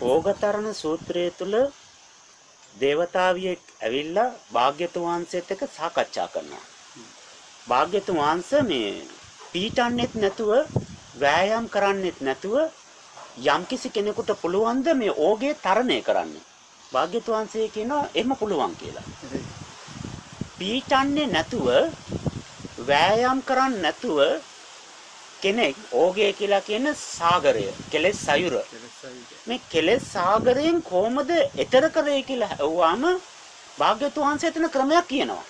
ඕගතරණ සූත්‍රය තුල දේවතාවියෙක් ඇවිල්ලා භාග්‍යතුන් වහන්සේත් එක්ක සාකච්ඡා කරනවා. භාග්‍යතුන් වහන්සේ මේ පීටන්නෙත් නැතුව වෑයම් කරන්නෙත් නැතුව යම්කිසි කෙනෙකුට පුළුවන් ද මේ ඕගේ තරණය කරන්න. භාග්‍යතුන් වහන්සේ කියනවා එහෙම පුළුවන් කියලා. පීටන්නේ නැතුව වෑයම් කරන්නේ නැතුව කෙනෙක් ඕගේ කියලා කියන සාගරය කෙලෙස් සයුර මේ කෙලෙස් සාගරයෙන් කොහොමද එතර කරේ කියලා ඇහුවාම භාග්‍යතුන් වහන්සේ එතන ක්‍රමයක් කියනවා.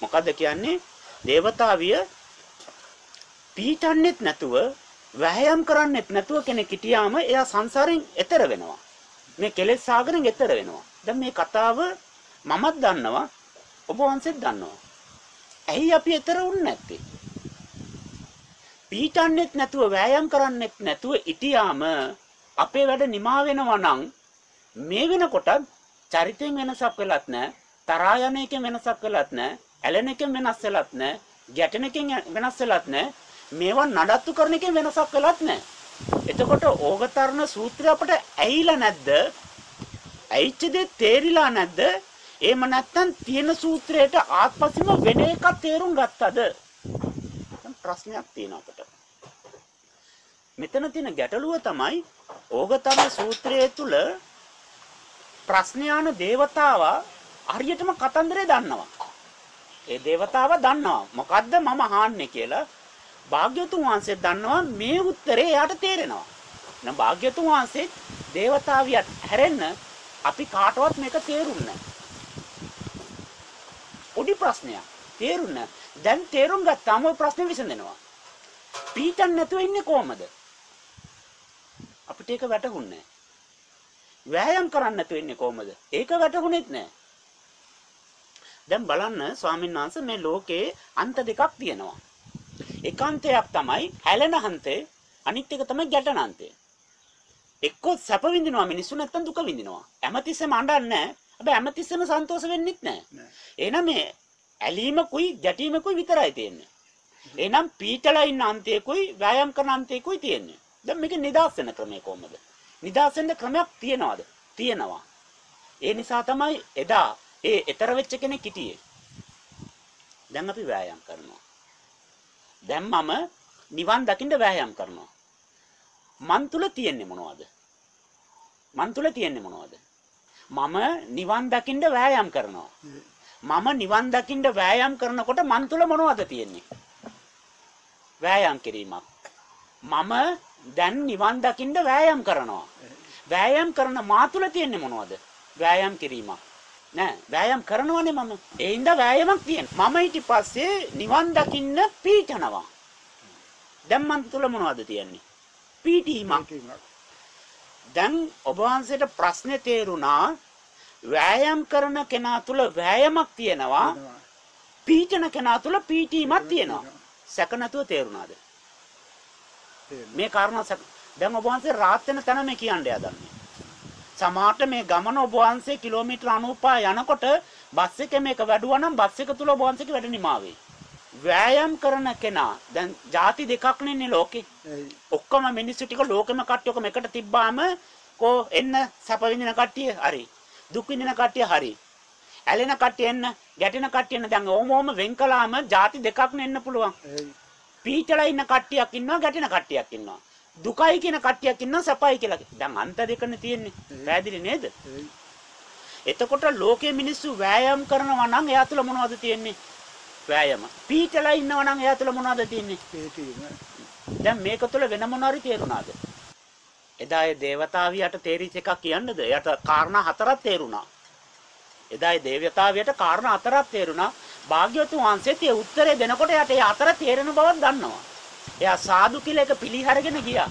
මොකද්ද කියන්නේ? దేవතාවිය පීටන්නෙත් නැතුව වැහයම් කරන්නෙත් නැතුව කෙනෙක් හිටියාම එයා සංසාරයෙන් එතර වෙනවා. මේ කෙලෙස් සාගරයෙන් එතර වෙනවා. දැන් මේ කතාව මමත් දන්නවා ඔබ වහන්සේත් දන්නවා. ඇයි අපි එතර වුන්නේ නැත්තේ? පීටන්නෙත් නැතුව වෑයම් කරන්නෙත් නැතුව ඉතියාම අපේ වැඩ නිමා වෙනවා නම් මේ වෙනකොට චරිතයෙන් වෙනසක් වෙලත් නැහැ තරහා යන එකෙන් වෙනසක් වෙලත් නැහැ ඇලෙන එකෙන් වෙනස් වෙලත් නැහැ ගැටෙන එකෙන් වෙනස් වෙලත් නැහැ. මේවා නඩත්තු කරන එකෙන් වෙනසක් වෙලත් නැහැ. එතකොට ඕගතරණ සූත්‍රය අපට ඇහිලා නැද්ද? ඇයිච්ච දේ තේරිලා නැද්ද? එහෙම නැත්නම් තියෙන සූත්‍රයට ආත්පසීම වෙන එකක් තේරුම් ගත්තද? ප්‍රශ්නයක් තියෙනවා අපට. මෙතන තියෙන ගැටලුව තමයි ඕගතම සූත්‍රයේ තුල ප්‍රශ්නයාන దేవතාවා හරියටම කතන්දරේ දන්නවා. ඒ దేవතාවා දන්නවා. මොකද්ද මම අහන්නේ කියලා භාග්‍යතුන් වහන්සේ දන්නවා මේ උත්තරේ එයාට තේරෙනවා. නම් භාග්‍යතුන් වහන්සේ దేవතාවියත් හැරෙන්න අපි කාටවත් මේක තේරුම් නැහැ. ප්‍රශ්නයක්. තේරුම් දැන් තේරුම් ගත්තාම ওই ප්‍රශ්නේ විසඳෙනවා. පීඩන් නැතුව ඉන්නේ කොහමද? අපිට ඒක වැටහුන්නේ වෑයම් කරන්න නැතුව ඉන්නේ කොහමද? ඒක වැටහුනේත් නැහැ. දැන් බලන්න ස්වාමීන් වහන්සේ මේ ලෝකේ අන්ත දෙකක් තියෙනවා. එකාන්තයක් තමයි හැලෙන හන්තේ අනිත් එක තමයි ගැටෙන හන්තේ. එක්කෝ සැප විඳිනවා මිනිස්සු නැත්තම් දුක විඳිනවා. හැමතිස්සෙම අඬන්නේ නැහැ. හැබැයි හැමතිස්සෙම සන්තෝෂ වෙන්නෙත් නැහැ. එහෙනම් මේ ඇලීමකුයි ගැටීමකුයි විතරයි තියෙන්නේ. එහෙනම් පීතලා ඉන්න අන්තයකුයි ව්‍යායාම් කරන අන්තයකුයි තියෙන්නේ. දැන් මේක නිදාස් වෙන ක්‍රමය කොහොමද? නිදාස් වෙන්න ක්‍රමයක් තියනවාද? තියෙනවා. ඒ නිසා තමයි එදා ඒ ඊතර වෙච්ච කෙනෙක් හිටියේ. දැන් අපි ව්‍යායාම් කරනවා. දැන් මම නිවන් දකින්න ව්‍යායාම් කරනවා. මන් තුල තියෙන්නේ මොනවද? මන් තුල තියෙන්නේ මොනවද? මම නිවන් දකින්න වෑයම් කරනවා. මම නිවන් දකින්න වෑයම් කරනකොට මන් තුල මොනවද තියෙන්නේ? වෑයම් කිරීමක්. මම දැන් නිවන් දකින්න වෑයම් කරනවා. වෑයම් කරන මා තුල තියෙන්නේ මොනවද? වෑයම් කිරීමක්. නෑ වෑයම් කරනවනේ මම. ඒ හින්දා වෑයමක් තියෙනවා. මම ඊට පස්සේ නිවන් දකින්න පීඨනවා. දැන් මන් තුල මොනවද තියෙන්නේ? පීඨීමක්. දැන් ඔබ වහන්සේට ප්‍රශ්නේ තේරුණා වෑයම් කරන කෙනා තුල වෑයමක් තියෙනවා පීඨන කෙනා තුල පීඨීමක් තියෙනවා සැක නැතුව තේරුණාද මේ කාරණා දැන් ඔබ වහන්සේ රාත් වෙන තැන මේ කියන්නේ යදන්නේ සමහරට මේ ගමන ඔබ වහන්සේ කිලෝමීටර් 95 යනකොට බස් එකේ මේක වැඩුවා නම් බස් එක තුල ඔබ වහන්සේගේ වැඩ නිමා වෙයි වෑයම් කරන කෙනා දැන් ಜಾති දෙකක් නෙන්නේ ලෝකේ. ඔක්කොම මිනිස්සු ටික ලෝකෙම කට්ටිය ඔක්කොම එකට තිබ්බාම කෝ එන්න සැප විඳින කට්ටිය හරි. දුක් විඳින කට්ටිය හරි. ඇලෙන කට්ටිය එන්න, ගැටෙන කට්ටිය එන්න. දැන් ඕම ඕම වෙන් කළාම ಜಾති දෙකක් නෙන්න පුළුවන්. පිහිටලා ඉන්න කට්ටියක් ඉන්නවා ගැටෙන කට්ටියක් ඉන්නවා. දුකයි කියන කට්ටියක් ඉන්නවා සැපයි කියලා. දැන් අන්ත දෙකනේ තියෙන්නේ. පැහැදිලි නේද? එතකොට ලෝකයේ මිනිස්සු වෑයම් කරනවා නම් එයා තුළ මොනවද තියෙන්නේ? වෑයම. පිහිටලා ඉන්නවා නම් එයා තුළ මොනවද තියෙන්නේ? පිහිටීම. දැන් මේක තුළ වෙන මොනවාරි තේරුණාද? එදා ඒ దేవතාවියට තේරිච්ච එකක් කියන්නද? එයාට කාරණා හතරක් තේරුණා. එදා ඒ దేవතාවියට කාරණා හතරක් තේරුණා. භාග්‍යවතුන් වහන්සේත් ඒ උත්තරේ දෙනකොට යට ඒ අතර තේරෙන බවක් දන්නවා. එයා සාදු කියලා එක පිළිහරගෙන ගියා.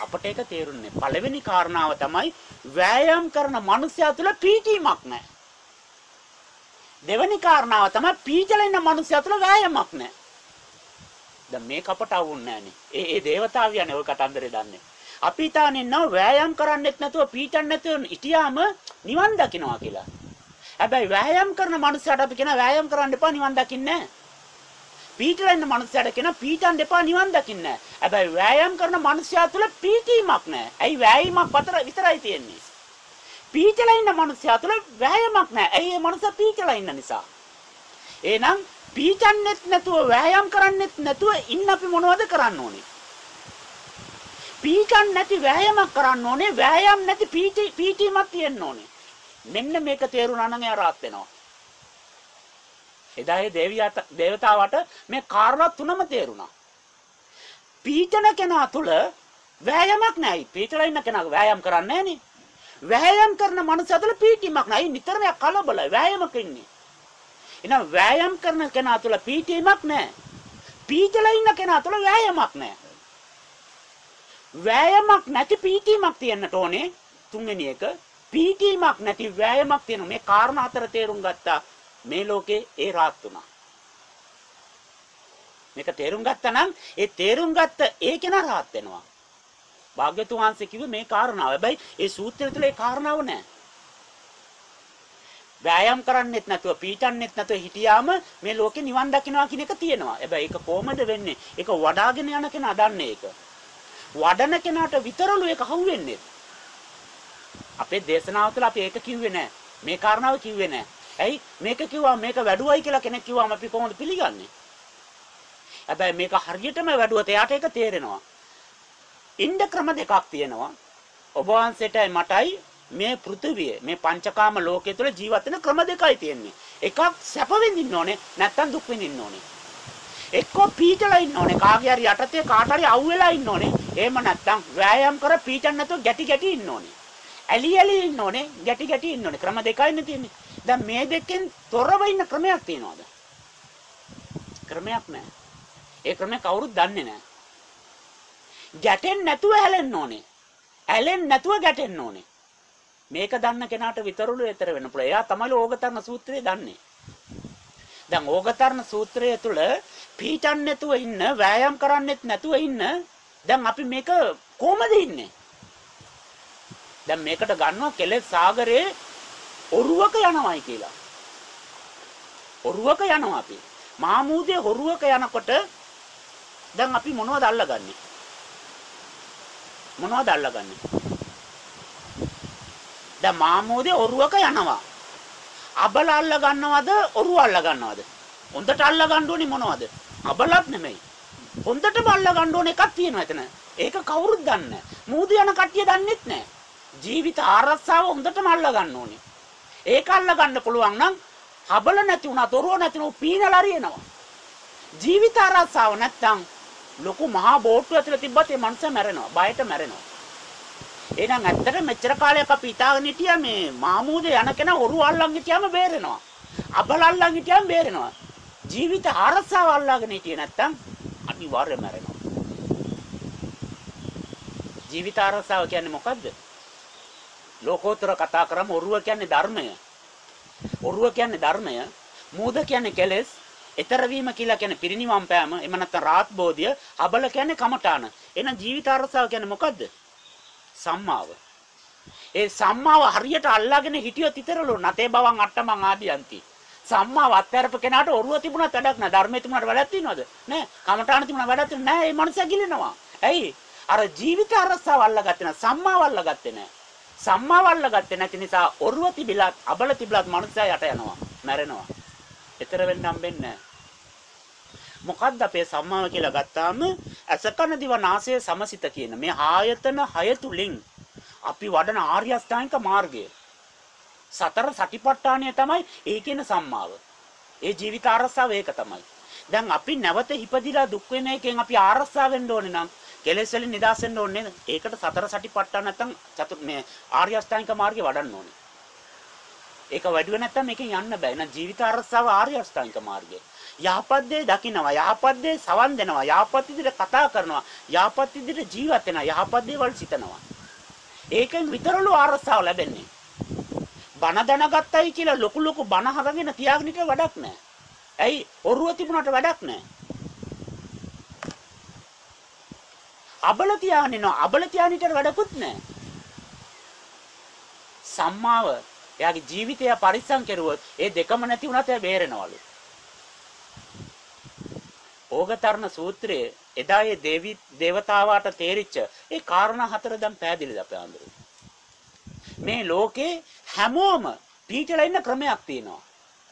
අපට ඒක තේරුන්නේ පළවෙනි කාරණාව තමයි වෑයම් කරන මනුස්සයා තුළ පීචීමක් නැහැ. දෙවෙනි කාරණාව තමයි පීචල ඉන්න මනුස්සයා තුළ වෑයමක් නැහැ. දැන් මේක අපට අවුන්නේ නැහනේ. ඒ ඒ దేవතාවියනේ ওই කතන්දරේ දන්නේ. අපි තානේ නෝ වෑයම් කරන්නෙත් නැතුව පීචන් නැතුව ඉතියාම නිවන් දකින්නවා කියලා. හැබැයි වෑයම් කරන මිනිස්සුන්ට අපි කියන වෑයම් කරන්න එපා නිවන් දකින්නේ පීටලා ඉන්න මනුස්සයාට කියන පීටන් දෙපා නිවන් දකින්න. හැබැයි වෑයම් කරන මනුස්සයා තුල පීටීමක් නැහැ. ඇයි වෑයීමක් අතර විතරයි තියෙන්නේ. පීටලා ඉන්න මනුස්සයා තුල වෑයමක් නැහැ. ඇයි ඒ මනුස්සයා පීටලා ඉන්න නිසා. එහෙනම් පීචන්නෙත් නැතුව වෑයම් කරන්නෙත් නැතුව ඉන්න අපි මොනවද කරන්න ඕනේ? පීචන් නැති වෑයමක් කරන්න ඕනේ. වෑයම් නැති පීටි පීටීමක් තියෙන්න ඕනේ. මෙන්න මේක තේරුණා නම් එයා rahat වෙනවා. එදා ඒ දේවියට දේවතාවට මේ කාරණා තුනම තේරුණා. පීචන කෙනා තුල වෑයමක් නැහැ. පීචලා ඉන්න කෙනා වෑයම් කරන්නේ නැහනේ. වෑයම් කරන මනුස්සය තුල පීටීමක් නැහැ. නිතරම කලබලයි. වෑයමක ඉන්නේ. එහෙනම් වෑයම් කරන කෙනා තුළ පීඨීමක් නැහැ. පීඨලා ඉන්න කෙනා තුළ වෑයමක් නැහැ. වෑයමක් නැති පීඨීමක් තියෙන්නට ඕනේ තුන්වෙනි එක. පීඨීමක් නැති වෑයමක් තියෙන මේ කාරණා හතර තේරුම් ගත්තා මේ ලෝකේ ඒ රාත් තුනා. මේක තේරුම් ගත්තා නම් ඒ තේරුම් ගත්ත ඒ කෙනා රාත් වෙනවා. භාග්‍යතුන් වහන්සේ කිව්වේ මේ කාරණාව. හැබැයි ඒ සූත්‍රය තුළ ඒ කාරණාව නැහැ. වෑයම් කරන්නෙත් නැතුව පීටන්නෙත් නැතුව හිටියාම මේ ලෝකේ නිවන් දකින්නවා කියන එක තියෙනවා. හැබැයි ඒක කොහොමද වෙන්නේ? ඒක වඩාගෙන යන කෙනා දන්නේ ඒක. වඩන කෙනාට විතරලු ඒක හවුවෙන්නේ. අපේ දේශනාව තුළ අපි ඒක කිව්වේ නැහැ. මේ කාරණාව කිව්වේ නැහැ. ඇයි? මේක කිව්වා මේක වැඩුවයි කියලා කෙනෙක් කිව්වම අපි කොහොමද පිළිගන්නේ? හැබැයි මේක හරියටම වැඩුවොත් එයාට ඒක තේරෙනවා. ඉන්ද ක්‍රම දෙකක් තියෙනවා. ඔබ වහන්සේටයි මටයි මේ පෘථිවිය මේ පංචකාම ලෝකයේ තුල ජීවත් වෙන ක්‍රම දෙකයි තියෙන්නේ. එකක් සැප විඳින්න ඕනේ නැත්නම් දුක් විඳින්න ඕනේ. එක්කෝ පීඩලා ඉන්න ඕනේ කාගේ හරි යටතේ කාට හරි අවු වෙලා ඉන්න ඕනේ. එහෙම නැත්නම් වෑයම් කර පීඩන්න නැතුව ගැටි ගැටි ඉන්න ඕනේ. ඇලි ඇලි ඉන්න ඕනේ ගැටි ගැටි ඉන්න ඕනේ. ක්‍රම දෙකයිනේ තියෙන්නේ. දැන් මේ දෙකෙන් තොරව ඉන්න ක්‍රමයක් තියෙනවද? ක්‍රමයක් නැහැ. ඒ ක්‍රමය කවුරුත් දන්නේ නැහැ. ගැටෙන්න නැතුව හැලෙන්න ඕනේ. ඇලෙන්න නැතුව ගැටෙන්න ඕනේ. මේක දන්න කෙනාට විතරලු ඊතර වෙන්න පුළුවන්. එයා තමයි ඕගතරණ සූත්‍රය දන්නේ. දැන් ඕගතරණ සූත්‍රය තුල පීඩන් නැතුව ඉන්න, වෑයම් කරන්නෙත් නැතුව ඉන්න දැන් අපි මේක කොහමද ඉන්නේ? දැන් මේකට ගන්නවා කෙලෙස් සාගරේ ඔරුවක යනවායි කියලා. ඔරුවක යනවා අපි. මාමූදේ ඔරුවක යනකොට දැන් අපි මොනවද අල්ලගන්නේ? මොනවද අල්ලගන්නේ? දැන් මාමෝදේ ඔරුවක යනවා. අබල අල්ල ගන්නවද ඔරුව අල්ල ගන්නවද? හොඳට අල්ල ගන්න ඕනේ මොනවද? අබලත් නෙමෙයි. හොඳටම අල්ල ගන්න ඕන එකක් තියෙනවා එතන. ඒක කවුරුත් දන්නේ නැහැ. මූද යන කට්ටිය දන්නෙත් නැහැ. ජීවිත ආරස්සාව හොඳටම අල්ල ගන්න ඕනේ. ඒක අල්ල ගන්න පුළුවන් නම් හබල නැති වුණා, ඔරුව නැති වුණා පීනලා හරියනවා. ජීවිත ආරස්සාව නැත්තම් ලොකු මහා බෝට්ටු ඇතුලේ තිබ්බත් ඒ මනුස්සයා මැරෙනවා. බයට මැරෙනවා. එහෙනම් ඇත්තට මෙච්චර කාලයක් අපි හිතාගෙන හිටියා මේ මාමූදේ යන කෙනා හොරු අල්ලන් හිටියාම බේරෙනවා. අබල අල්ලන් හිටියාම බේරෙනවා. ජීවිත ආරස්සාව අල්ලාගෙන හිටියේ නැත්තම් අනිවාර්යයෙන්ම මැරෙනවා. ජීවිත ආරස්සාව කියන්නේ මොකද්ද? ලෝකෝත්තර කතා කරාම ඔරුව කියන්නේ ධර්මය. ඔරුව කියන්නේ ධර්මය. මූද කියන්නේ කෙලෙස්. ඊතර වීම කියලා කියන්නේ පිරිණිවන් පෑම. එහෙම නැත්නම් රාත් බෝධිය. අබල කියන්නේ කමඨාන. එහෙනම් ජීවිත ආරස්සාව කියන්නේ මොකද්ද? සම්මාව. ඒ සම්මාව හරියට අල්ලාගෙන හිටියොත් විතරලු නැතේ බවන් අට්ටමං ආදියන්ති. සම්මාව අත්හැරප කෙනාට ඔරුව තිබුණත් වැඩක් නැහැ. ධර්මයේ තිබුණාට වැඩක් තියනවද? නැහැ. කමඨාන තිබුණා වැඩක් නැහැ. ඒ මනුස්සයා ගිලිනවා. ඇයි? අර ජීවිත අරස්සාව අල්ලගත්තේ නැහැ. සම්මාව අල්ලගත්තේ නැහැ. සම්මාව අල්ලගත්තේ නැති නිසා ඔරුව තිබිලත් අබල තිබිලත් මනුස්සයා යට යනවා. මැරෙනවා. ඊතර වෙන්න හම්බෙන්නේ නැහැ. මොකද්ද අපේ සම්මාව කියලා ගත්තාම අසකන දිව නාසය සමසිත කියන මේ ආයතන හය තුලින් අපි වඩන ආර්ය අෂ්ටාංගික මාර්ගය සතර සටිපට්ඨානය තමයි ඒ කියන සම්මාව. ඒ ජීවිත ආරස්සාව ඒක තමයි. දැන් අපි නැවත හිපදිලා දුක් වෙන එකෙන් අපි ආරස්සා වෙන්න ඕනේ නම් කෙලෙස් වලින් නිදහස් වෙන්න ඕනේ නේද? ඒකට සතර සටිපට්ඨාන නැත්තම් චතු මේ ආර්ය අෂ්ටාංගික මාර්ගේ වඩන්න ඕනේ. ඒක වැඩිව නැත්තම් මේකෙන් යන්න බෑ. එහෙනම් ජීවිත ආරස්සාව ආර්ය අෂ්ටාංගික මාර්ගය. යහපත් දේ දකිනවා යහපත් දේ සවන් දෙනවා යහපත් විදිහට කතා කරනවා යහපත් විදිහට ජීවත් වෙනවා යහපත් දේවල් සිතනවා ඒකෙන් විතරලු ආරස්සාව ලැබෙන්නේ බන දැනගත්තයි කියලා ලොකු ලොකු බන හරගෙන තියාගෙන ඉන්න වැඩක් නැහැ ඇයි ඔරුව තිබුණාට වැඩක් නැහැ අබල තියාගෙන ඉන්නවා අබල තියාගෙන ඉන්න වැඩකුත් නැහැ සම්මාව එයාගේ ජීවිතය පරිස්සම් කෙරුවොත් ඒ දෙකම නැති වුණත් එයා බේරෙනවලු ඕගතරණ සූත්‍රයේ එදා ඒ දේවි දේවතාවාට තේරිච්ච ඒ කාරණා හතර දැන් පැහැදිලිද අපේ අඳුරු. මේ ලෝකේ හැමෝම පීඩලා ඉන්න ක්‍රමයක් තියෙනවා.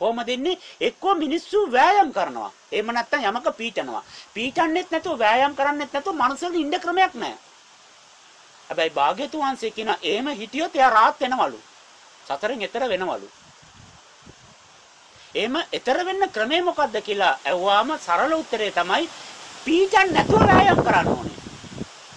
කොහොමද ඉන්නේ? එක්කෝ මිනිස්සු වෑයම් කරනවා. එහෙම නැත්නම් යමක පීඩනවා. පීඩන්නෙත් නැතුව වෑයම් කරන්නෙත් නැතුව මනුස්සයෙක් ඉන්න ක්‍රමයක් නැහැ. හැබැයි භාග්‍යතුන් වහන්සේ කියනවා එහෙම හිටියොත් එයා rahat වෙනවලු. සතරෙන් එතර වෙනවලු. එහෙම එතර වෙන්න ක්‍රමය මොකද්ද කියලා ඇහුවාම සරල උත්තරේ තමයි පීඩන් නැතුව වෑයම් කරන්න ඕනේ.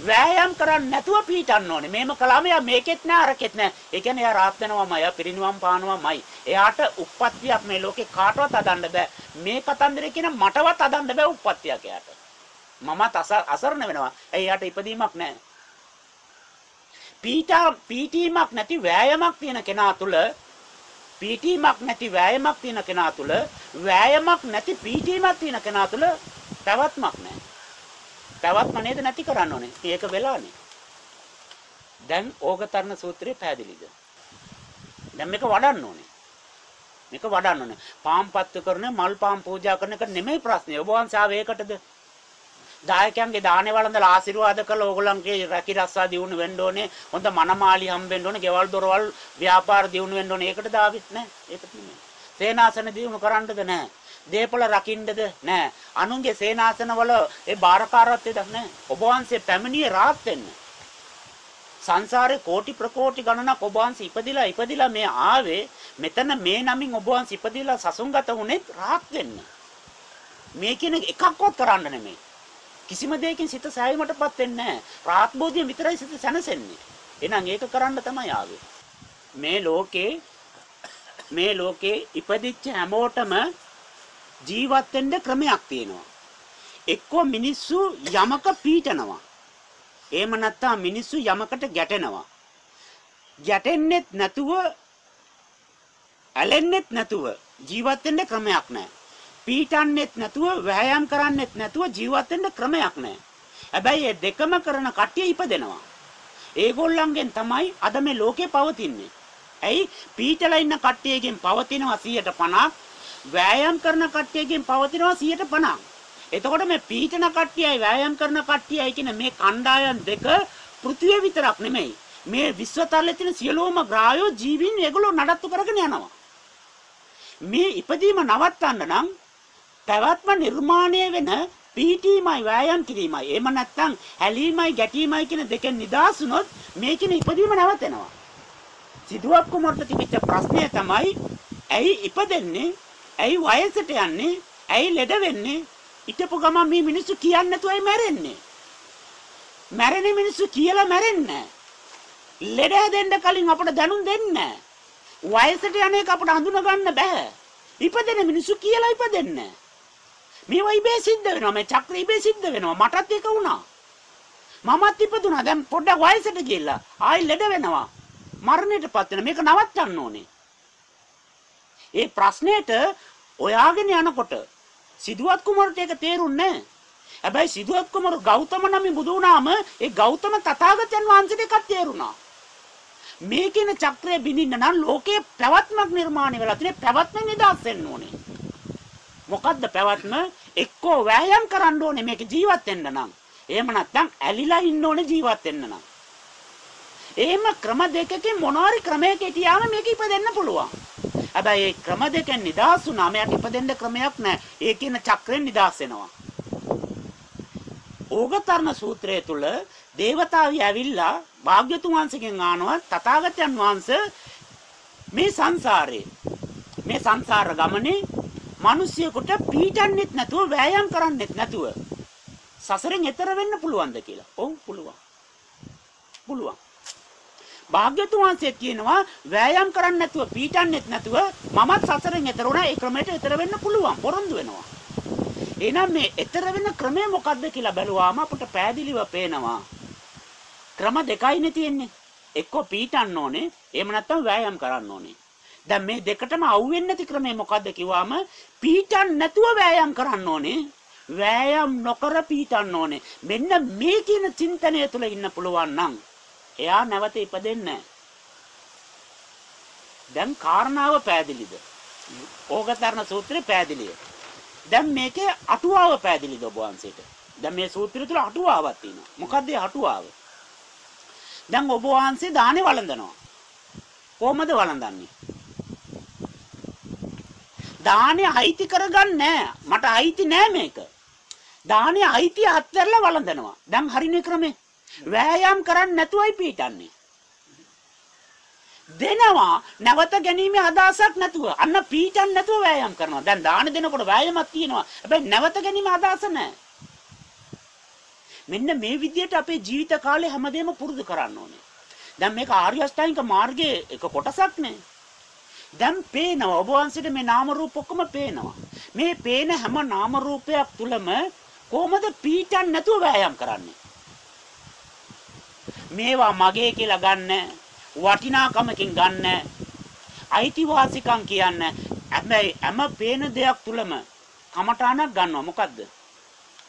වෑයම් කරන්නේ නැතුව පීඩන්න ඕනේ. මේම කළාම යා මේකෙත් නෑ අරකෙත් නෑ. ඒ කියන්නේ එයා rahat වෙනවමයි, එයා පිරිනිවන් පානවමයි. එයාට උප්පත්තියක් මේ ලෝකේ කාටවත් අදන්න බෑ. මේ කතන්දරේ කියන මටවත් අදන්න බෑ උප්පත්තියක් එයාට. මමත් අසරණ වෙනවා. එයි යාට ඉපදීමක් නෑ. පීඨා පීඨීමක් නැති වෑයමක් තියෙන කෙනා තුල පීඨීමක් නැති වෑයමක් තියෙන කෙනා තුල වෑයමක් නැති පීඨීමක් තියෙන කෙනා තුල පැවැත්මක් නැහැ. පැවැත්ම නේද නැති කරන්න ඕනේ. ඒක වෙලානේ. දැන් ඕගතරණ සූත්‍රය පැහැදිලිද? දැන් මේක වඩන්න ඕනේ. මේක වඩන්න ඕනේ. පාම්පත්තු කරන මල් පාම් පූජා කරන එක නෙමෙයි ප්‍රශ්නේ. ඔබ වහන්සේ ආවේ ඒකටද? දායකයන්ගේ දානේ වළඳලා ආශිර්වාද කළා ඕගොල්ලන්ගේ රැකී රස්සා දියුණු වෙන්න ඕනේ හොඳ මනමාලි හම්බෙන්න ඕනේ ගෙවල් දොරවල් ව්‍යාපාර දියුණු වෙන්න ඕනේ ඒකට දාවිත් නැහැ ඒකට නෙමෙයි සේනාසන දියුණු කරන්නද නැහැ දේපල රකින්නද නැහැ අනුන්ගේ සේනාසනවල ඒ බාරකාරත්වයද නැහැ ඔබ වහන්සේ පැමිණියේ රාත් වෙන්න සංසාරේ කෝටි ප්‍රකෝටි ගණනක් ඔබ වහන්සේ ඉපදිලා ඉපදිලා මේ ආවේ මෙතන මේ නමින් ඔබ වහන්සේ ඉපදිලා සසුන්ගත වුණෙත් රාත් වෙන්න මේ කියන එකක්වත් කරන්න නෙමෙයි කිසිම දෙයකින් සිත සෑයීමටපත් වෙන්නේ නැහැ. ප්‍රාත්බෝධිය විතරයි සිත සැනසෙන්නේ. එහෙනම් ඒක කරන්න තමයි ආවේ. මේ ලෝකේ මේ ලෝකේ ඉපදිච්ච හැමෝටම ජීවත් වෙන්න ක්‍රමයක් තියෙනවා. එක්කෝ මිනිස්සු යමක පීඩනවා. එහෙම නැත්නම් මිනිස්සු යමකට ගැටෙනවා. ගැටෙන්නෙත් නැතුව ඇලෙන්නෙත් නැතුව ජීවත් වෙන්න ක්‍රමයක් නැහැ. පීටන්නෙත් නැතුව වෑයම් කරන්නෙත් නැතුව ජීවත් වෙන්න ක්‍රමයක් නැහැ. හැබැයි මේ දෙකම කරන කට්ටිය ඉපදෙනවා. ඒගොල්ලන්ගෙන් තමයි අද මේ ලෝකේ පවතින්නේ. ඇයි පීටලා ඉන්න කට්ටියගෙන් පවතිනවා 150ක් වෑයම් කරන කට්ටියගෙන් පවතිනවා 150ක්. එතකොට මේ පීටන කට්ටියයි වෑයම් කරන කට්ටියයි කියන මේ කණ්ඩායම් දෙක පෘථිවිය විතරක් නෙමෙයි. මේ විශ්වතලයේ තියෙන සියලුම ග්‍රහයෝ ජීවීන් ඒගොල්ලෝ නඩත්තු කරගෙන යනවා. මේ ඉපදීම නවත්තන්න නම් පැවැත්ම නිර්මාණය වෙන පීඨීමයි වෑයම් කිරීමයි. එහෙම නැත්නම් ඇලීමයි ගැටීමයි කියන දෙකෙන් නිදහස් වුණොත් මේ කියන ඉපදීම නැවතෙනවා. සිදුවක් කුමර්ට තිබිච්ච ප්‍රශ්නය තමයි ඇයි ඉපදෙන්නේ? ඇයි වයසට යන්නේ? ඇයි ලෙඩ වෙන්නේ? හිටපු ගමන් මේ මිනිස්සු කියන්නේ නැතුවයි මැරෙන්නේ. මැරෙන මිනිස්සු කියලා මැරෙන්නේ ලෙඩ හැදෙන්න කලින් අපට දැනුම් දෙන්නේ වයසට යන එක අපට හඳුන ගන්න බෑ. ඉපදෙන මිනිස්සු කියලා ඉපදෙන්නේ මේවා ඉබේ සිද්ධ වෙනවා. මේ චක්‍ර ඉබේ සිද්ධ වෙනවා. මටත් ඒක වුණා. මමත් ඉපදුනා. දැන් පොඩ්ඩක් වයසට ගිහිල්ලා ආයි ලෙඩ වෙනවා. මරණයටපත් වෙන මේක නවත්තන්න ඕනේ. ඒ ප්‍රශ්නෙට ඔයාගෙන යනකොට සිදුවත් කුමාරට ඒක තේරුන්නේ නැහැ. හැබැයි සිදුවත් කුමාර ගෞතම නම් බුදු වුණාම ඒ ගෞතම තථාගතයන් වහන්සේට එකක් තේරුණා. මේ කියන චක්‍රය බිඳින්න නම් ලෝකේ පැවැත්මක් නිර්මාණය වෙලා තියෙන පැවැත්මෙන් නිදහස් වෙන්න ඕනේ. මොකද්ද පැවැත්ම? එක්කෝ වෑයම් කරන්න ඕනේ මේක ජීවත් වෙන්න නම්. එහෙම නැත්නම් ඇලිලා ඉන්න ඕනේ ජීවත් වෙන්න නම්. එහෙම ක්‍රම දෙකකින් මොනවාරි ක්‍රමයක හිටියාම මේක ඉපදෙන්න පුළුවන්. හැබැයි මේ ක්‍රම දෙකෙන් නිදහස් වුණාම යට ඉපදෙන්න ක්‍රමයක් නැහැ. ඒ කියන චක්‍රෙන් නිදහස් වෙනවා. ඕගතරණ සූත්‍රය තුල දේවතාවි ඇවිල්ලා භාග්‍යතුන් වහන්සේගෙන් ආනවා තථාගතයන් වහන්සේ මේ සංසාරේ මේ සංසාර ගමනේ මිනිසියෙකුට පීඩන්නෙත් නැතුව වෑයම් කරන්නෙත් නැතුව සසරෙන් එතර වෙන්න පුළුවන්ද කියලා. ඔව් පුළුවන්. පුළුවන්. භාග්‍යතුන් වහන්සේ කියනවා වෑයම් කරන්නේ නැතුව පීඩන්නෙත් නැතුව මමත් සසරෙන් එතර වුණා ඒ ක්‍රමයට එතර වෙන්න පුළුවන්. පොරොන්දු වෙනවා. එහෙනම් මේ එතර වෙන ක්‍රමය මොකක්ද කියලා බැලුවාම අපට පෑදිලිව පේනවා. ක්‍රම දෙකයිනේ තියෙන්නේ. එක්ක පීටන්න ඕනේ, එහෙම නැත්නම් වෑයම් කරන්න ඕනේ. දැන් මේ දෙකටම අහුවෙන්නේ නැති ක්‍රමය මොකද්ද කිව්වම පීටන් නැතුව වෑයම් කරන්න ඕනේ. වෑයම් නොකර පීටන්න ඕනේ. මෙන්න මේ කියන චින්තනය තුළ ඉන්න පුළුවන් නම් එයා නැවත ඉපදෙන්නේ දැන් කාරණාව පෑදිලිද? ඕගතරණ සූත්‍රේ පෑදිලිය. දැන් මේකේ අටුවාව පැහැදිලිද ඔබ වහන්සේට? දැන් මේ සූත්‍රය තුල අටුවාවක් තියෙනවා. මොකද්ද ඒ අටුවාව? දැන් ඔබ වහන්සේ දානේ වළඳනවා. කොහමද වළඳන්නේ? දානේ අයිති කරගන්නේ මට අයිති නෑ මේක. දානේ අයිතිය අත්හැරලා වළඳනවා. දැන් හරිනේ ක්‍රමේ. වෑයම් කරන්නේ නැතුවයි පීටන්නේ. දෙනවා නැවත ගැනීමේ අදහසක් නැතුව අන්න පීටන් නැතුව වෑයම් කරනවා. දැන් දාන දෙනකොට වෑයමක් තියෙනවා. හැබැයි නැවත ගැනීම අදහස නැහැ. මෙන්න මේ විදිහට අපේ ජීවිත කාලේ හැමදේම පුරුදු කරන්න ඕනේ. දැන් මේක ආර්ය අෂ්ටාංගික මාර්ගයේ එක කොටසක් නේ. දැන් පේනවා ඔබ වහන්සේට මේ නාම රූප ඔක්කොම පේනවා. මේ පේන හැම නාම රූපයක් තුලම කොහොමද පීටන් නැතුව වෑයම් කරන්නේ? මේවා මගේ කියලා ගන්න වටිනාකමකින් ගන්න අයිතිවාසිකම් කියන්න හැබැයි හැම පේන දෙයක් තුලම කමඨාණක් ගන්නවා මොකද්ද?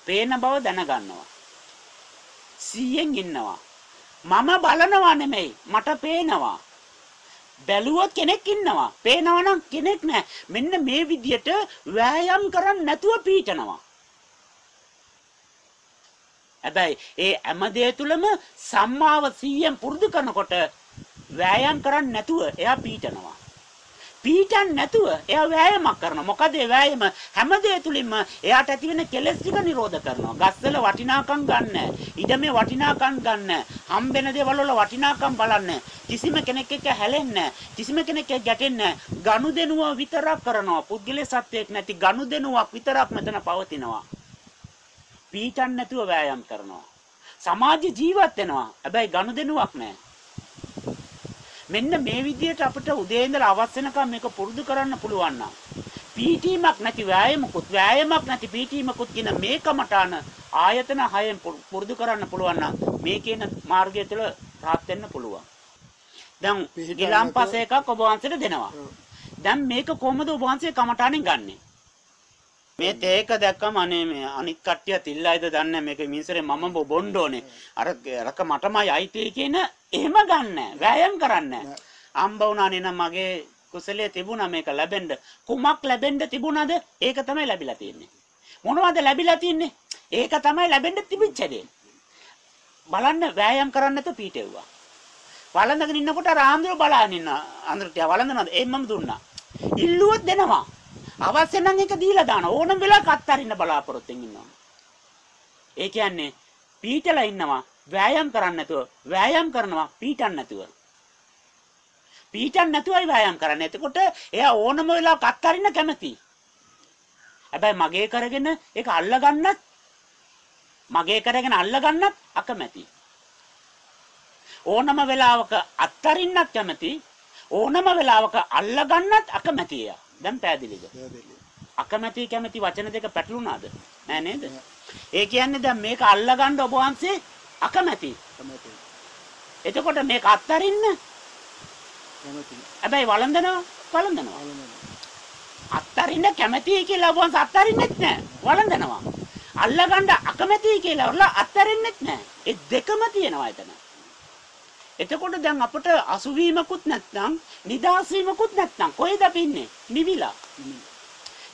පේන බව දැනගන්නවා. 100න් ඉන්නවා. මම බලනවා නෙමෙයි මට පේනවා. බැලුවොත් කෙනෙක් ඉන්නවා. පේනවා නම් කෙනෙක් නැහැ. මෙන්න මේ විදියට වෑයම් කරන්නේ නැතුව පීඩනවා. හැබැයි ඒ හැම දෙය තුළම සම්මාව 100න් පුරුදු කරනකොට වෑයම් කරන්නේ නැතුව එයා පීඩනවා. පීඩන් නැතුව එයා වෑයමක් කරනවා. මොකද ඒ වෑයම හැම දෙය තුලින්ම එයාට ඇති වෙන කෙලෙස් ටික නිරෝධ කරනවා. ගස්වල වටිනාකම් ගන්න. ඉඩමේ වටිනාකම් ගන්න. හම්බෙන දේවල් වල වටිනාකම් බලන්න. කිසිම කෙනෙක් එක්ක හැලෙන්න. කිසිම කෙනෙක් එක්ක ගැටෙන්න. ගනුදෙනුව විතරක් කරනවා. පුද්ගලයේ සත්‍යයක් නැති ගනුදෙනුවක් විතරක් මෙතන පවතිනවා. පීඩන් නැතුව වෑයම් කරනවා. සමාජ ජීවත් වෙනවා. හැබැයි ගනුදෙනුවක් නැහැ. මෙන්න මේ විදිහට අපිට උදේ ඉඳලා අවස් වෙනකම් මේක පුරුදු කරන්න පුළුවන් නම් පීඨීමක් නැති වෑයමකුත් වෑයමක් නැති පීඨීමකුත් කියන මේ කමඨාන ආයතන හයෙන් පුරුදු කරන්න පුළුවන් නම් මේ කියන මාර්ගය තුළ rahat වෙන්න පුළුවන්. දැන් ගිලම්පස එකක් ඔබ වහන්සේට දෙනවා. දැන් මේක කොහොමද ඔබ වහන්සේ කමඨානෙන් ගන්නෙ? මේ තේක දැක්කම අනේ මේ අනිත් කට්ටිය තිල්ලායිද දන්නේ මේක මිනිසරේ මම බොන්න ඕනේ. අර රක මටමයි අයිති කියන එහෙම ගන්න. වෑයම් කරන්න. අම්බ වුණානේ නම් මගේ කුසලයේ තිබුණා මේක ලැබෙන්න. කුමක් ලැබෙන්න තිබුණාද? ඒක තමයි ලැබිලා තියෙන්නේ. මොනවද ලැබිලා තියෙන්නේ? ඒක තමයි ලැබෙන්න තිබිච්ච බලන්න වෑයම් කරන්න නැතුව පීටෙව්වා වළඳගෙන ඉන්නකොට රාන්දුර බලන් ඉන්න අඳුරට වළඳනවාද? එම්මම දුන්නා. ඉල්ලුවොත් දෙනවා අවශ්‍ය නම් ඒක දීලා දාන ඕනම වෙලාවක අත්තරින්න බලාපොරොත්තුෙන් ඉන්නවා. ඒ කියන්නේ පීටලා ඉන්නවා වෑයම් කරන්නේ නැතුව වෑයම් කරනවා පීටන් නැතුව. පීටන් නැතුවයි වෑයම් කරන්නේ. එතකොට එයා ඕනම වෙලාවක අත්තරින්න කැමති. හැබැයි මගේ කරගෙන ඒක අල්ලගන්නත් මගේ කරගෙන අල්ලගන්නත් අකමැති. ඕනම වෙලාවක අත්තරින්නත් කැමති ඕනම වෙලාවක අල්ලගන්නත් අකමැති එයා. දැන් පැහැදිලිද? අකමැති කැමැති වචන දෙක පැටලුණාද? නෑ නේද? ඒ කියන්නේ දැන් මේක අල්ලගන්න ඔබ වහන්සේ අකමැති. එතකොට මේක අත්තරින්න කැමැති. හැබැයි වළඳනවා වළඳනවා. අත්තරින්න කැමැති කියලා ඔබ වහන්සේ අත්තරින්නෙත් නෑ. වළඳනවා. අල්ලගන්න අකමැති කියලා වල අත්තරින්නෙත් නෑ. ඒ දෙකම තියෙනවා එතන. එතකොට දැන් අපට අසුවීමකුත් නැත්නම් නිදාස් වීමකුත් නැත්නම් කොහෙද අපි ඉන්නේ? නිවිලා.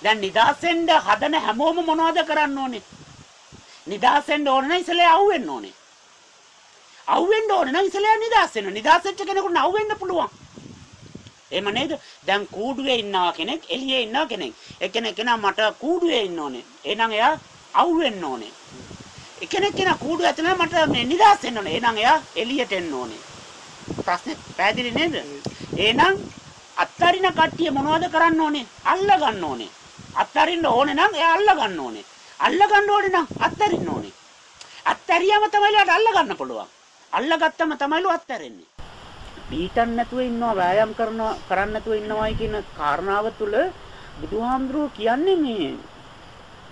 දැන් නිදාස් වෙන්න හදන හැමෝම මොනවද කරන්න ඕනේ? නිදාස් වෙන්න ඕන නම් ඉස්සෙල්ලා අවුෙන්න ඕනේ. අවුෙන්න ඕන නම් ඉස්සෙල්ලා නිදාස් වෙන්න. නිදාස් වෙච්ච කෙනෙකුට අවුෙන්න පුළුවන්. එහෙම නේද? දැන් කූඩුවේ ඉන්නවා කෙනෙක්, එළියේ ඉන්නවා කෙනෙක්. එක්කෙනෙක් කෙනා මට කූඩුවේ ඉන්න ඕනේ. එහෙනම් එයා අවුෙන්න ඕනේ. එක්කෙනෙක් කෙනා කූඩුව ඇතුළේ මට මේ නිදාස් වෙන්න ඕනේ. එහෙනම් එයා එළියට එන්න ඕනේ. ප්‍රශ්නේ පැහැදිලි නේද? එහෙනම් අත්තරින කට්ටිය මොනවද කරන්න ඕනේ? අල්ල ගන්න ඕනේ. අත්තරින්න ඕනේ නම් එයා අල්ල ගන්න ඕනේ. අල්ල ගන්න ඕනේ නම් අත්තරින්න ඕනේ. අත්තරියම තමයි අල්ල ගන්න පුළුවන්. අල්ලගත්තම තමයි අත්තරින්නේ. පීටන් නැතුව ඉන්නවා වෑයම් කරනවා කරන්න නැතුව ඉන්නවයි කියන කාරණාව තුළ බුදුහාමුදුරුවෝ කියන්නේ මේ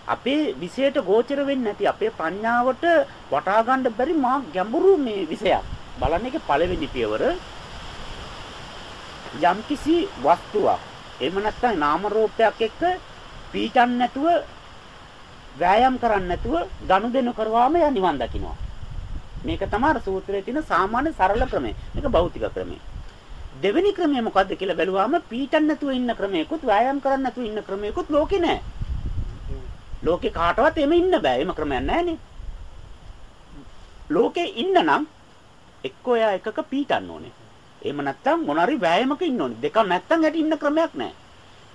අපේ විෂයට ගෝචර වෙන්නේ නැති අපේ ප්‍රඥාවට වටහා ගන්න බැරි මා ගැඹුරු මේ විෂයක්. බලන්න ඒකේ පළවෙනි පියවර යම්කිසි වස්තුවක් එහෙම නැත්නම් නාම රූපයක් එක්ක පීඩන් නැතුව වෑයම් කරන්නේ නැතුව ගනුදෙනු කරවාම යා නිවන් දකින්නවා. මේක තමයි සූත්‍රයේ තියෙන සාමාන්‍ය සරල ක්‍රමය. මේක භෞතික ක්‍රමය. දෙවෙනි ක්‍රමය මොකද්ද කියලා බැලුවාම පීඩන් නැතුව ඉන්න ක්‍රමයකුත් වෑයම් කරන්නේ නැතුව ඉන්න ක්‍රමයකුත් ලෝකේ නැහැ. ලෝකේ කාටවත් එමෙ ඉන්න බෑ. එම ක්‍රමයක් නැහනේ. ලෝකේ ඉන්න නම් එක්ක එයා එකක පීටන්න ඕනේ. එහෙම නැත්නම් මොනරි වෑයමක ඉන්න ඕනේ. දෙක නැත්නම් ඇට ඉන්න ක්‍රමයක් නැහැ.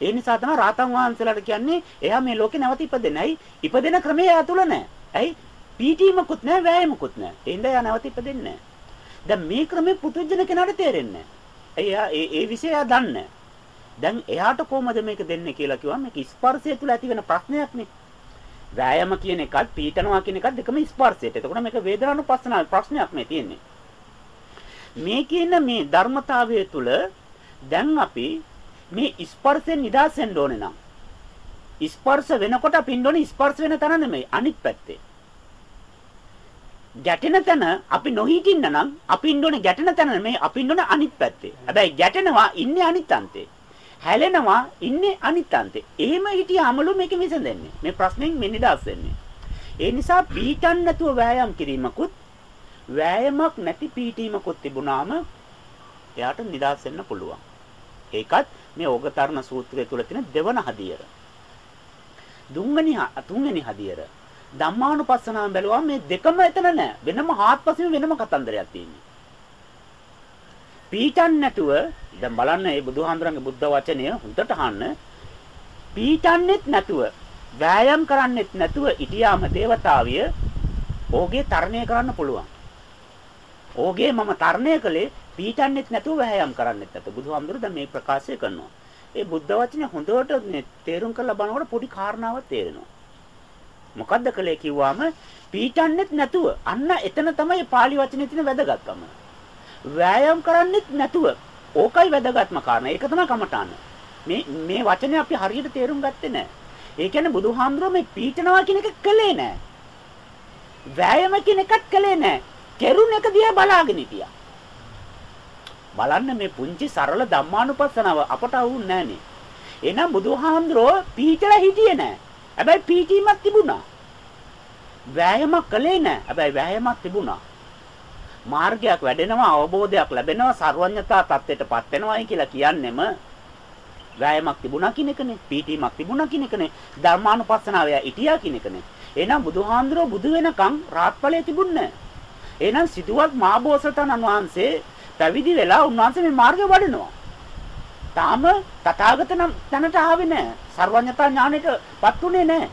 ඒ නිසා තමයි රාතන් වහන්සේලාට කියන්නේ එයා මේ ලෝකේ නැවත ඉපදෙන්නේ. ඇයි? ඉපදෙන ක්‍රමය එයා තුල නැහැ. ඇයි? පීටීමකුත් නැහැ, වෑයමකුත් නැහැ. ඒ හින්දා එයා නැවත ඉපදෙන්නේ නැහැ. දැන් මේ ක්‍රමේ පුදුජන කෙනාට තේරෙන්නේ නැහැ. එයා ඒ ඒ විෂය එයා දන්නේ දැන් එයාට කොහමද මේක දෙන්නේ කියලා කිව්වම මේක ස්පර්ශය තුල ඇති වෙන ප්‍රශ්නයක්නේ. වෑයම කියන එකත් පීඩනවා කියන එකත් දෙකම ස්පර්ශයට. එතකොට මේක වේදනානුපස්සනාවේ ප්‍රශ්නයක් මේ තියෙන්නේ. මේ කියන මේ ධර්මතාවය තුළ දැන් අපි මේ ස්පර්ශයෙන් නිදාසෙන්න ඕනේ නම් ස්පර්ශ වෙනකොට පින්නෝනේ ස්පර්ශ වෙන තැන නෙමෙයි අනිත් පැත්තේ. ගැටෙන තැන අපි නොහිටින්න නම් අපි ඉන්නෝනේ ගැටෙන තැන නෙමෙයි අපි ඉන්නෝනේ අනිත් පැත්තේ. හැබැයි ගැටෙනවා ඉන්නේ අනිත් අන්තේ. හැලෙනවා ඉන්නේ අනිත් අන්තේ. එහෙම හිටියාමලු මේක මිසඳන්නේ. මේ ප්‍රශ්نين මෙන්න දාස් වෙන්නේ. ඒ නිසා පිටින් නැතුව වෑයම් කිරීමකුත් වෑයමක් නැති පීඨීමකුත් තිබුණාම එයාට නිදහස් වෙන්න පුළුවන්. ඒකත් මේ ඕගතරණ සූත්‍රය තුල තියෙන දෙවන හදියර. දුන්වෙනි තුන්වෙනි හදියර. ධම්මානුපස්සනාව බැලුවම මේ දෙකම එතන නැහැ. වෙනම හාත්පසින් වෙනම කතන්දරයක් තියෙනවා. පීඨන් නැතුව දැන් බලන්න මේ බුදුහාඳුරන්ගේ බුද්ධ වචනය හොඳට අහන්න. පීඨන්නෙත් නැතුව වෑයම් කරන්නෙත් නැතුව ඉතියාම දේවතාවිය ඕගේ තරණය කරන්න පුළුවන්. ඕගේ මම තරණය කළේ පීඩන්නෙත් නැතුව වැයම් කරන්නෙත් නැතුව බුදුහාමුදුරු දැන් මේ ප්‍රකාශය කරනවා. ඒ බුද්ධ වචනේ හොඳට මේ තේරුම් කරලා බලනකොට පොඩි කාරණාවක් තේරෙනවා. මොකද්ද කළේ කිව්වම පීඩන්නෙත් නැතුව අන්න එතන තමයි පාලි වචනේ තියෙන වැදගත්කම. වෑයම් කරන්නෙත් නැතුව ඕකයි වැදගත්ම කාරණා. ඒක තමයි කමඨාන. මේ මේ වචනේ අපි හරියට තේරුම් ගත්තේ නැහැ. ඒ කියන්නේ බුදුහාමුදුරුවෝ මේ පීඩනවා කියන එක කළේ නැහැ. වෑයම කියන එකත් කළේ නැහැ. කෙරුණ එක දිහා බලාගෙන හිටියා. බලන්න මේ පුංචි සරල ධම්මානුපස්සනාව අපට අවුල් නැහනේ. එහෙනම් බුදුහාමුදුරෝ පීචලා හිටියේ නැහැ. හැබැයි පීචීමක් තිබුණා. වෑයමක් කළේ නැහැ. හැබැයි වෑයමක් තිබුණා. මාර්ගයක් වැඩෙනවා අවබෝධයක් ලැබෙනවා සර්වඥතා தත්ත්වයටපත් වෙනවායි කියලා කියන්නෙම වෑයමක් තිබුණා කියන එකනේ. පීඨීමක් තිබුණා කියන එකනේ. ධර්මානුපස්සනාව ඉටියා කියන එකනේ. එහෙනම් බුදුහාඳුරෝ බුදු වෙනකන් රාත්පලයේ තිබුණේ නැහැ. එහෙනම් සිටුවත් මාබෝසතනන් වහන්සේ පැවිදි වෙලා උන්වහන්සේ මේ මාර්ගය වඩනවා. තාම තථාගත නම් තැනට ආවේ නැහැ. සර්වඥතා ඥාණයටපත් උනේ නැහැ.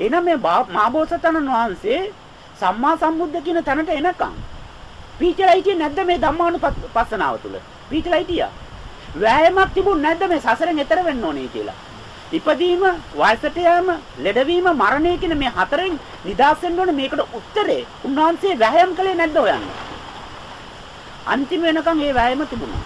එහෙනම් මේ මාබෝසතනන් වහන්සේ සම්මා සම්බුද්ධ කියන තැනට එනකම් පීචලා හිටියේ නැද්ද මේ ධම්මානුපස්සනාව තුළ? පීචලා හිටියා. වෑයමක් තිබුණ නැද්ද මේ සසරෙන් එතර වෙන්න ඕනේ කියලා? ඉපදීම, වයසට යාම, ලෙඩවීම, මරණය කියන මේ හතරෙන් නිදහස් වෙන්න ඕනේ මේකට උත්තරේ. උන්වහන්සේ වැයම් කළේ නැද්ද හොයන්න? අන්තිම වෙනකන් ඒ වැයම තිබුණා.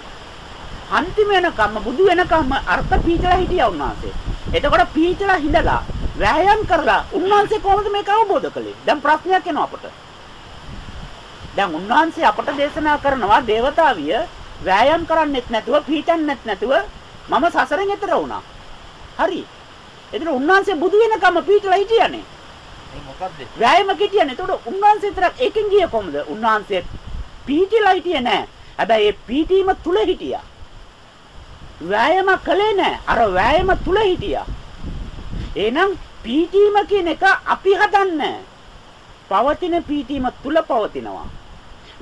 අන්තිම වෙනකම්ම බුදු වෙනකම්ම අර්ථ පීචලා හිටියා උන්වහන්සේ. එතකොට පීචලා හිඳලා වැයම් කරලා උන්වහන්සේ කොහොමද මේක අවබෝධ කළේ? දැන් ප්‍රශ්නයක් එනවා අපට. දැන් උන්වහන්සේ අපට දේශනා කරනවා దేవතාවිය වෑයම් කරන්නෙත් නැතුව පීඩන්නෙත් නැතුව මම සසරෙන් එතර වුණා. හරි. එතන උන්වහන්සේ බුදු වෙනකම් පීඨලා හිටියනේ. මොකද්ද? වෑයම හිටියනේ. එතකොට උන්වහන්සේ විතරක් එකෙන් ගියේ කොහමද? උන්වහන්සේ පීඨලා හිටියේ නෑ. හැබැයි ඒ පීඨීම තුල හිටියා. වෑයම කළේ නෑ. අර වෑයම තුල හිටියා. එහෙනම් පීඨීම කියන එක අපි හදන්නේ පවතින පීඨීම තුල පවතිනවා.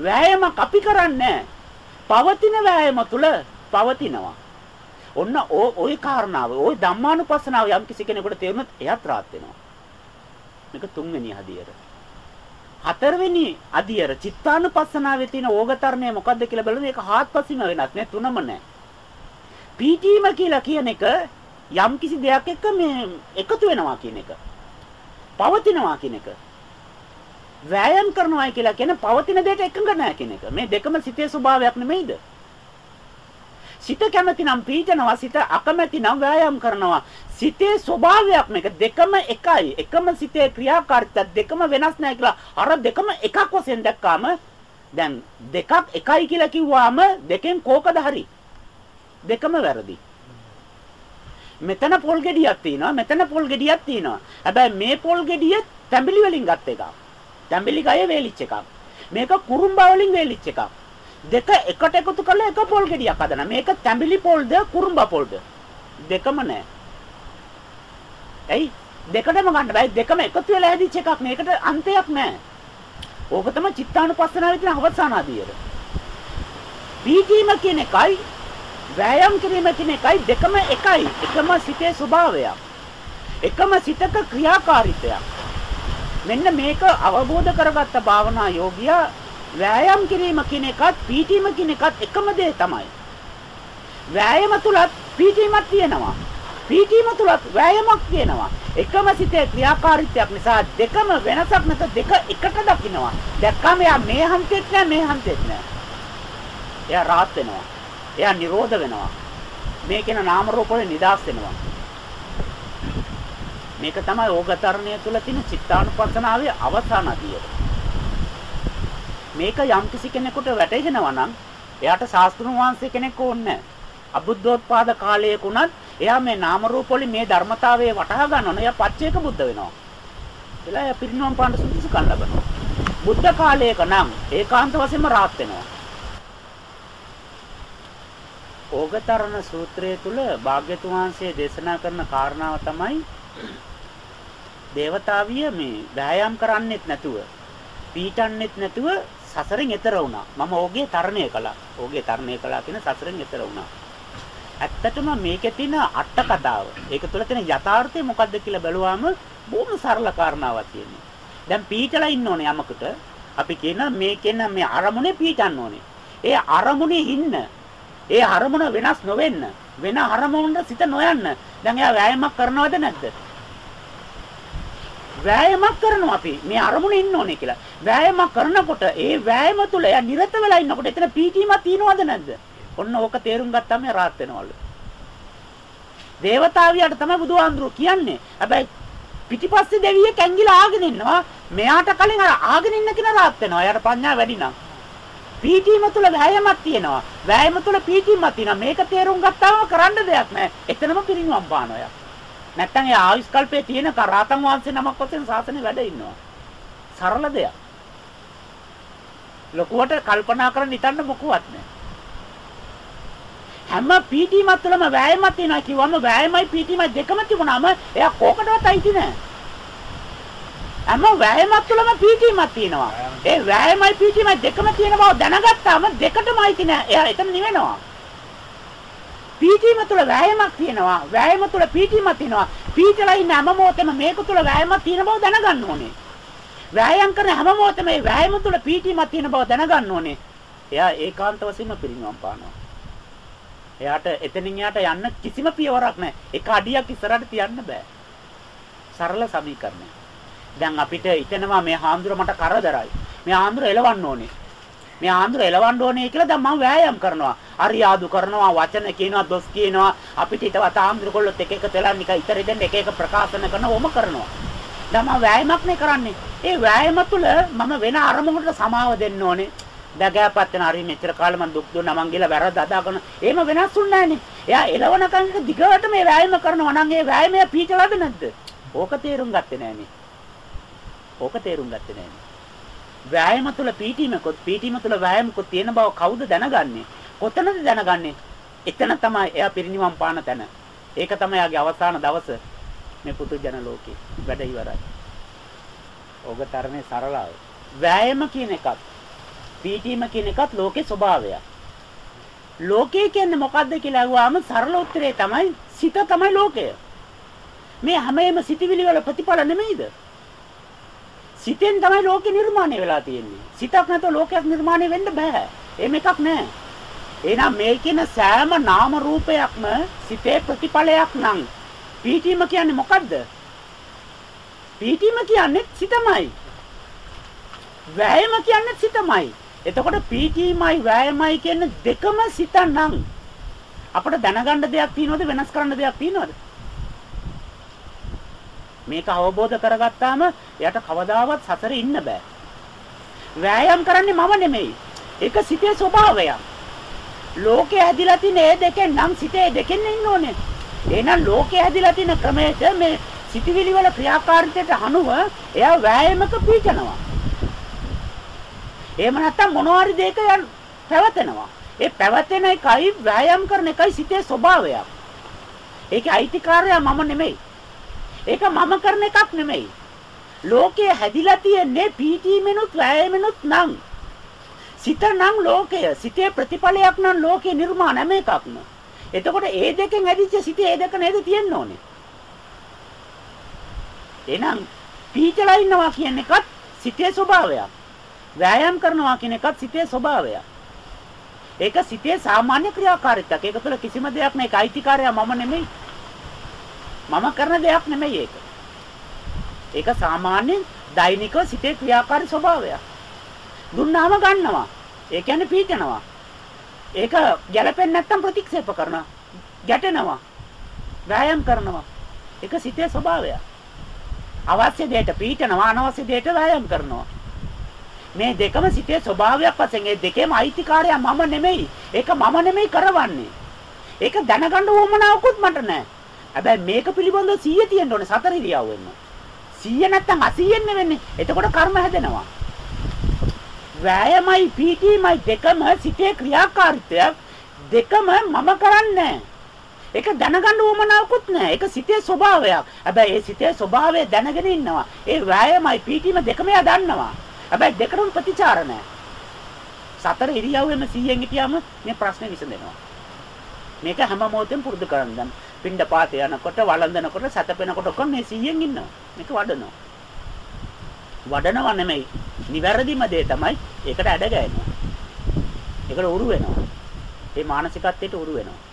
වෑයමක් අපි කරන්නේ පවතින වෑයම තුල පවතිනවා. ඔන්න ওই කාරණාව, ওই ධම්මානුපස්සනාව යම් කිසි කෙනෙකුට තේරුනොත් එයාත් rahat වෙනවා. මේක තුන්වෙනි අධියර. හතරවෙනි අධියර චිත්තානුපස්සනාවේ තියෙන ඕගතරණය මොකද්ද කියලා බලන එක හාත්පසින්ම වෙනස් නේ තුනම නැහැ. පීඨීම කියලා කියන එක යම් කිසි දෙයක් එක්ක මේ එකතු වෙනවා කියන එක. පවතිනවා කියන එක. වෑයම් කරනවා කියලා කියන පවතින දෙයට එකඟ නැහැ කියන එක. මේ දෙකම සිතේ ස්වභාවයක් නෙමෙයිද? සිත කැමති නම් පීඩනවා සිත අකමැති නම් ව්‍යායාම් කරනවා. සිතේ ස්වභාවයක් මේක. දෙකම එකයි. එකම සිතේ ක්‍රියාකාරීත්වය දෙකම වෙනස් නැහැ කියලා. අර දෙකම එකක් වශයෙන් දැක්කාම දැන් දෙකක් එකයි කියලා කිව්වාම දෙකෙන් කෝකද හරි? දෙකම වැරදි. මෙතන පොල් ගෙඩියක් තියෙනවා. මෙතන පොල් ගෙඩියක් තියෙනවා. හැබැයි මේ පොල් ගෙඩිය තැඹිලි වලින් ගත් එකක්. තැඹිලි ගය වේලිච්ච එකක්. මේක කුරුම්බා වලින් වේලිච්ච එකක්. දෙක එකට එකතු කරලා එක පොල් ගෙඩියක් හදනවා. මේක තැඹිලි පොල්ද කුරුම්බා පොල්ද? දෙකම නෑ. ඇයි? දෙකටම ගන්න බෑ. දෙකම එකතු වෙලා හැදිච්ච එකක්. මේකට අන්තයක් නැහැ. ඕක තමයි චිත්තානුපස්සනාවේ තියෙන අවසානාදියර. පීඨීම කියන එකයි වෑයම් කිරීම කියන එකයි දෙකම එකයි. එකම සිතේ ස්වභාවයක්. එකම සිතක ක්‍රියාකාරීත්වයක්. මෙන්න මේක අවබෝධ කරගත්ත භාවනා යෝගියා වෑයම් කිරීම කියන එකත් පීඨීම කියන එකත් එකම දේ තමයි. වෑයම තුලත් පීඨීමක් තියෙනවා. පීඨීම තුලත් වෑයමක් තියෙනවා. එකම සිතේ ක්‍රියාකාරීත්වයක් නිසා දෙකම වෙනසක් නැත දෙක එකට දකින්නවා. දැක්කම එයා මේ හන්තෙත් නෑ මේ හන්තෙත් නෑ. එයා රාත් වෙනවා. එයා නිරෝධ වෙනවා. මේකේන නාම රූප වලින් නිදාස් වෙනවා. මේක තමයි ඕගතරණය තුල තියෙන චිත්තානුපස්සනාවේ අවසාන අධියර. මේක යම් කිසි කෙනෙකුට වැටහෙනවා නම් එයාට ශාස්ත්‍රුන් වහන්සේ කෙනෙක් ඕනේ අබුද්ධෝත්පාද කාලයකුණත් එයා මේ නාම රූප වලින් මේ ධර්මතාවය වටහා ගන්නවනේ එයා පච්චේක බුද්ධ වෙනවා. එලා එයා පිරිනොම් පාන්න සුදුසුකම් ලබනවා. බුද්ධ කාලයක නම් ඒකාන්ත වශයෙන්ම රාත් වෙනවා. ඕගතරණ සූත්‍රය තුල භාග්‍යතුන් වහන්සේ දේශනා කරන කාරණාව තමයි දේවතාවිය මේ වෑයම් කරන්නෙත් නැතුව පීඩන්නෙත් නැතුව සසරෙන් එතර වුණා. මම ඕගේ තරණය කළා. ඕගේ තරණය කළා කියන සසරෙන් එතර වුණා. ඇත්තටම මේකේ තියෙන අට කතාව. ඒක තුළ තියෙන යථාර්ථය මොකද්ද කියලා බැලුවාම බොහොම සරල කාරණාවක් තියෙනවා. දැන් පීඩලා ඉන්න ඕනේ යමකට. අපි කියන මේකෙන් මේ අරමුණේ පීඩන්න ඕනේ. ඒ අරමුණේ ඉන්න. ඒ අරමුණ වෙනස් නොවෙන්න. වෙන අරමුණකට සිත නොයන්න. දැන් එයා වෑයමක් කරනවද නැද්ද? වෑයමක් කරනවා අපි මේ අරමුණේ ඉන්න ඕනේ කියලා. වෑයමක් කරනකොට ඒ වෑයම තුළ එයා නිරත වෙලා ඉන්නකොට එතන පීඨීමක් තියනවද නැද්ද? ඔන්න ඕක තේරුම් ගත්තාම රාත් වෙනවලු. දේවතාවියට තමයි බුදුහාඳුරු කියන්නේ. හැබැයි පිටිපස්සේ දෙවියෙක් ඇංගිලා ආගෙන ඉන්නවා. මෙයාට කලින් අර ආගෙන ඉන්න කෙනා රාත් වෙනවා. එයාට ප්‍රඥා වැඩි නම්. පීඨීම තුළ වෑයමක් තියෙනවා. වෑයම තුළ පීඨීමක් තියෙනවා. මේක තේරුම් ගත්තාම කරන්න දෙයක් නැහැ. එතනම පිරිනුවම් පානවා. නැත්තම් ඒ ආයුෂ්කල්පයේ තියෙන කරාතන් වහන්සේ නමක් වශයෙන් ශාසනය වැඩ ඉන්නවා. සරල දෙයක්. ලොකුවට කල්පනා කරන් හිතන්න මොකුවත් නැහැ. හැම පීටීමක් තුළම වෑයමක් තියෙනවා කිව්වම වෑයමයි පීටීමයි දෙකම තිබුණාම එයා කෝකටවත් අයිති නෑ. හැම වෑයමක් තුළම පීටීමක් තියෙනවා. ඒ වෑයමයි පීටීමයි දෙකම තියෙන බව දැනගත්තාම දෙකටම අයිති නෑ. එයා එතන නිවෙනවා. පීටීම තුළ වෑයමක් තියෙනවා. වෑයම තුළ පීටීමක් තියෙනවා. පීටලා ඉන්න හැම මොහොතෙම මේක තුළ වෑයමක් තියෙන බව දැනගන්න ඕනේ. වෑයම් කරන හැම මොහොතෙම මේ වෑයම තුළ පීටීමක් තියෙන බව දැනගන්න ඕනේ. එයා ඒකාන්ත වශයෙන්ම පිරිනිවන් පානවා. එයාට එතනින් යාට යන්න කිසිම පියවරක් නැහැ. එක අඩියක් ඉස්සරහට තියන්න බෑ. සරල සමීකරණය. දැන් අපිට හිතෙනවා මේ හාමුදුර මට කරදරයි. මේ හාමුදුර එලවන්න ඕනේ. මේ හාමුදුර එලවන්න ඕනේ කියලා දැන් මම වෑයම් කරනවා. අරියාදු කරනවා, වචන කියනවා, දොස් කියනවා. අපිට හිතවත් හාමුදුර කොල්ලොත් එක එක තෙලන් නික ඉතරි දෙන්න එක එක ප්‍රකාශන කරන ඕම කරනවා. දැන් මම වෑයමක් නේ කරන්නේ. ඒ වෑයම තුළ මම වෙන අරමුණකට සමාව දෙන්න ඕනේ. දගෑපත් වෙන හරි මෙච්චර කාලෙ මම දුක් දුන්නා මං ගිහලා වැරද්ද අදාගෙන එහෙම වෙනස් වුන්නේ නැහනේ. එයා එළවන කන්ට දිගට මේ වෑයම කරනවා නම් ඒ වෑයමය පීචලාද නැද්ද? ඕක තේරුම් ගත්තේ නැහනේ. ඕක තේරුම් ගත්තේ නැහනේ. වෑයම තුල පීඨීමකොත් පීඨීම තුල වෑයමකොත් තියෙන බව කවුද දැනගන්නේ? කොතනද දැනගන්නේ? එතන තමයි එයා පිරිනිවන් පාන තැන. ඒක තමයි යාගේ අවසාන දවස මේ පුතු ජන ලෝකේ වැඩ ඉවරයි. ඕක තරනේ සරලව. වෑයම කියන එකත් පීඨීම කියන එකත් ලෝකේ ස්වභාවයක්. ලෝකය කියන්නේ මොකද්ද කියලා අහුවාම සරල උත්තරේ තමයි සිත තමයි ලෝකය. මේ හැමෙම සිටිවිලි වල ප්‍රතිඵල නෙමෙයිද? සිතෙන් තමයි ලෝකෙ නිර්මාණය වෙලා තියෙන්නේ. සිතක් නැතුව ලෝකයක් නිර්මාණය වෙන්න බෑ. එහෙම එකක් නෑ. එහෙනම් මේ කියන සෑම නාම රූපයක්ම සිතේ ප්‍රතිඵලයක් නම් පීඨීම කියන්නේ මොකද්ද? පීඨීම කියන්නේ සිතමයි. වෑයම කියන්නේ සිතමයි. එතකොට පීඨීමයි වෑයමයි කියන දෙකම සිතනම් අපිට දැනගන්න දෙයක් තියෙනවද වෙනස් කරන්න දෙයක් තියෙනවද? මේක අවබෝධ කරගත්තාම එයාට කවදාවත් සසරේ ඉන්න බෑ. වෑයම් කරන්නේ මම නෙමෙයි. ඒක සිතේ ස්වභාවයක්. ලෝකේ හැදිලා තියෙන ඒ දෙකෙන් නම් සිතේ දෙකෙන් ඉන්න ඕනේ. එහෙනම් ලෝකේ හැදිලා තියෙන ක්‍රමයට මේ සිටිවිලි වල ක්‍රියාකාරීත්වයට අනුව එයා වෑයමක පීඩනවා. එහෙම නැත්නම් මොනවාරි දෙයක පැවතෙනවා. ඒ පැවතෙන එකයි ව්‍යායාම් කරන එකයි සිතේ ස්වභාවයක්. ඒකේ අයිතිකාරයා මම නෙමෙයි. ඒක මම කරන එකක් නෙමෙයි. ලෝකයේ හැදිලා තියෙන්නේ පීඨීමෙනුත් වෑයමෙනුත් නම්. සිත නම් ලෝකය, සිතේ ප්‍රතිඵලයක් නම් ලෝකේ නිර්මාණ හැම එකක්ම. එතකොට ඒ දෙකෙන් හැදිච්ච සිතේ ඒ දෙක නේද තියෙන්න ඕනේ. එහෙනම් පීචලා ඉන්නවා කියන එකත් සිතේ ස්වභාවයක්. ව්‍යායාම් කරනවා කියන එකත් සිතේ ස්වභාවයක්. ඒක සිතේ සාමාන්‍ය ක්‍රියාකාරීත්වයක්. ඒක තුළ කිසිම දෙයක් නැහැ. ඒක අයිතිකාරය මම නෙමෙයි. මම කරන දෙයක් නෙමෙයි ඒක. ඒක සාමාන්‍ය දෛනික සිතේ ක්‍රියාකාරී ස්වභාවයක්. දුන්නාම ගන්නවා. ඒ කියන්නේ පීචනවා. ඒක ගැළපෙන්නේ නැත්නම් ප්‍රතික්ෂේප කරනවා. ගැටෙනවා. ව්‍යායාම් කරනවා. ඒක සිතේ ස්වභාවයක්. අවශ්‍ය දෙයට පීඨනවා අනවශ්‍ය දෙයට වෑයම් කරනවා. මේ දෙකම සිතේ ස්වභාවයක් වශයෙන් ඒ දෙකේම අයිතිකාරය මම නෙමෙයි. ඒක මම නෙමෙයි කරවන්නේ. ඒක දැනගන්න උවමනාවකුත් මට නැහැ. හැබැයි මේක පිළිබඳව 100 තියෙන්න ඕනේ සතර ඉරියව් වෙන්න. 100 නැත්තම් 80 වෙන්නේ. එතකොට කර්ම හැදෙනවා. වෑයමයි පීඨීමයි දෙකම සිතේ ක්‍රියාකාරීත්වයක් දෙකම මම කරන්නේ ඒක දැනගන්න උවමනාවකුත් නැහැ. ඒක සිතේ ස්වභාවයක්. හැබැයි ඒ සිතේ ස්වභාවය දැනගෙන ඉන්නවා. ඒ වෑයමයි පීඨීම දෙකම එයා දන්නවා. හැබැයි දෙකටම ප්‍රතිචාර නැහැ. සතර ඉරියව්වෙම 100න් හිටියම මේ ප්‍රශ්නේ විසඳෙනවා. මේක හැම මොහොතෙම පුරුදු කරන්න දැන් පින්ඩ පාතේ යනකොට වළඳනකොට සැතපෙනකොට ඔක්කොම මේ 100න් ඉන්නවා. මේක වඩනවා. වඩනවා නෙමෙයි. නිවැරදිම දේ තමයි ඒකට ඇඩ ගෑනවා. ඒකට උරු වෙනවා. ඒ මානසිකත්වයට උරු වෙනවා.